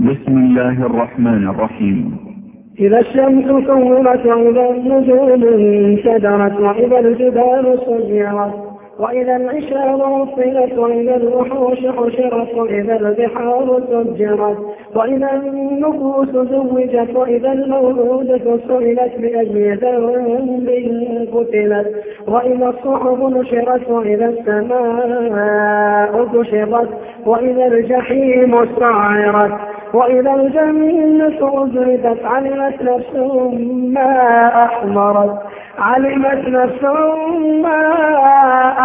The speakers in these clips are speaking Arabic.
بسم الله الرحمن الرحيم. إذا الشمس كورت وإذا النجوم انشدرت وإذا الجبال سيرت وإذا العشار عطلت وإذا الوحوش حشرت وإذا البحار سجرت وإذا النفوس زوجت وإذا الموءودة سئلت بأي ذنب قتلت وإذا الصحف نشرت وإذا السماء كشطت وإذا الجحيم سعرت وإذا الجنة أزلفت علمت نفس ما أحضرت علمت نفس ما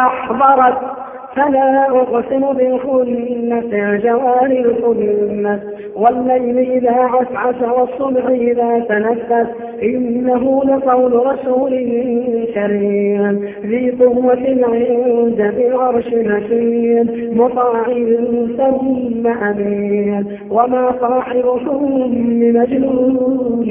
أحضرت. فلا أقسم بالخنس الجوار الخنس والليل إذا عسعس والصبح إذا تنفس إنه لقول رسول كريم ذي قوة عند العرش مكين مطاع ثم أمين وما صاحبكم بمجنون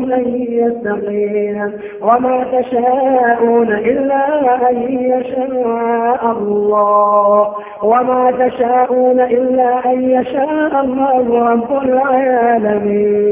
منكم أن يستقيم وما تشاءون إلا أن يشاء الله وما تشاءون إلا أن يشاء الله رب العالمين